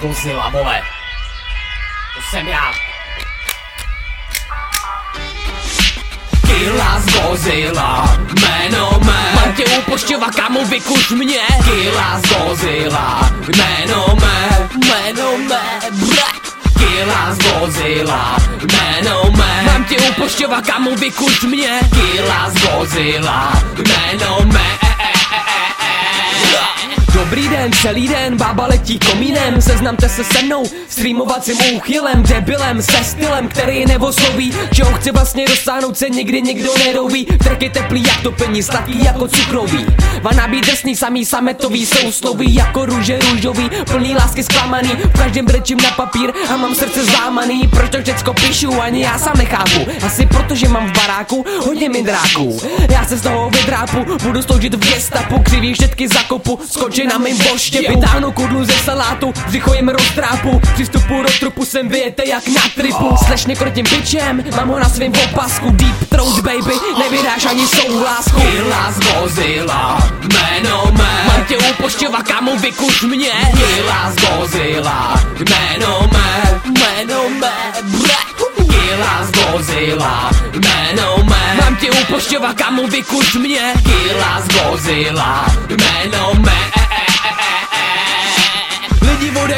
Godzilla, vole. To jsem já. Killa z Godzilla, jméno mé Mám tě upošťovat, kamu vykuš mě Killa z Godzilla, jméno mé Jméno mé, bra. Killa z Godzilla, jméno mé Mám tě upošťovat, kamu vykuš mě Killa z Godzilla, jméno mé Dobrý den, celý den, bába letí komínem. Seznamte se se mnou, streamovacím úchylem Debilem, se stylem, který nevosloví. Čeho chci vlastně dosáhnout se nikdy nikdo nedoví Trek je teplý jak topení, sladký jako cukrový. Být drsný, samý sametový Sousloví jako růže růžový. Plný lásky zklamaný, v každém brečím na papír A mám srdce zlámaný, proč to všecko píšu Ani já sám nechápu, asi protože mám v baráku Hodně mindráků, já se z toho vydrápu Budu sloužit v gestapu, křivý všetky zakopu Skočím na mým boště Vytáhnu kudlu ze salátu, břicho jim roztrápu Přistupu do trupu jsem vyjete jak na tripu. Slešně krotím bičem, mám ho na svém opasku. Deep throat baby, nevydáš ani souhlásku Killa z Godzilla, jméno mé. Mám tě upošťovat, kamu vykuš mě. Killa z Godzilla, jméno mé. Jméno mé, Killa z Godzilla, jméno mé. Mám tě upošťovat, kamu vykuš mě. Killa z Godzilla, jméno mé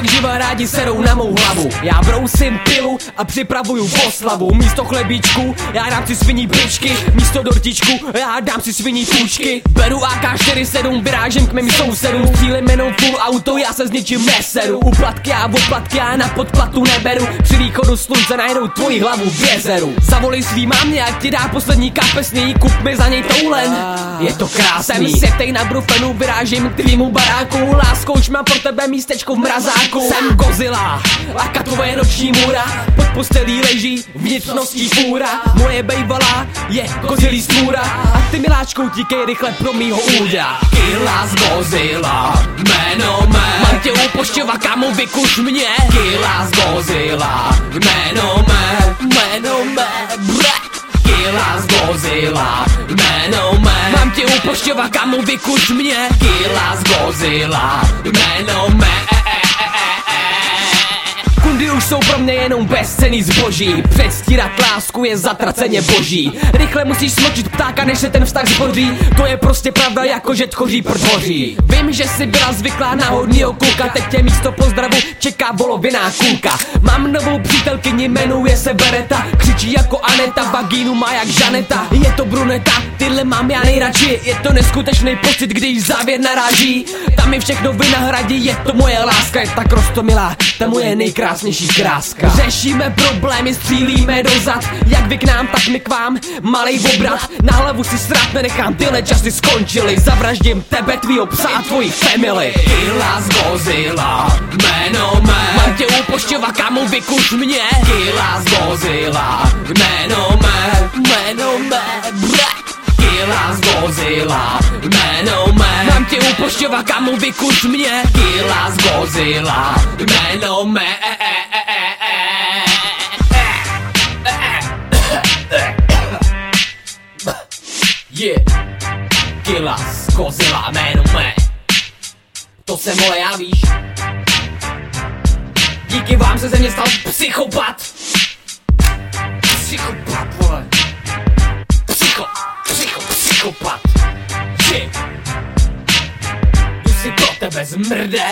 Greg živa rádi serou na mou hlavu. Já brousím pilu a připravuju poslavu. Místo chlebíčku, já dám si sviní bričky Místo dortičku, já dám si sviní půjčky. Beru AK-47, vyrážím k mým sousedům. Cílem jenom full auto, já se s ničím neseru. Uplatky a oplatky, já na podplatu neberu. Při východu slunce najdou tvoji hlavu v jezeru. Zavolej svý mámě, ať ti dá poslední kapesný. Kup mi za něj toulen, je to krásný. Jsem na brufenu, vyrážím k tvýmu baráku. Láskou už mám pro tebe místečko v mrazáku Jsem Gozila, a tvoje noční můra. Pod postelí leží vnitřností fůra Moje bejvala je kozilý stůra A ty miláčkou tíkej rychle pro mýho úda Kila z Gozila, jméno mé. Mám tě upošťova, kamu vykuš mě. Kila z Gozila, jméno mé. Jméno mé, bre. Kila z Gozila, jméno mé. Mám tě upošťova, kamu vykuš mě. Kila z Gozila, jméno mé Kundy už jsou pro mě jenom bezcený zboží. Předstírat lásku je zatraceně boží. Rychle musíš smočit ptáka, než se ten vztah zboří. To je prostě pravda, jako že tchoří prdvoří Vím, že jsi byla zvyklá na hodnýho kluka Teď tě místo pozdravu čeká voloviná kůlka. Mám novou přítelkyni, jmenuje se Bereta Křičí jako Aneta, vagínu má jak Žaneta. Je to bruneta, tyhle mám já nejradši. Je to neskutečný pocit, když závěr naráží. Tam mi všechno vynahradí, je to moje láska Je tak rostomilá, ta moje nejkrásnější kráska Řešíme problémy, střílíme dozad Jak vy k nám, tak my k vám, malej obrat Na hlavu si srát nenechám, tyhle časy skončily Zavraždím tebe, tvýho psa a tvojí family. Killa z Godzilla, jméno mé. Mám tě upošťovat, kamu vykuš mě. Killa z Godzilla, jméno mé, jméno mé, bra. Kila z Godzilla, jméno mé. Mám tě upošťovat, kamu vykuš mě. Kila z Godzilla, jméno mé. Yeah, Kila z Godzilla, jméno mé To se moje, já víš. Díky vám se ze mě stal psychopat. Psychopat, vole. Psychopat. Jsi. Jdu si pro tebe zmrde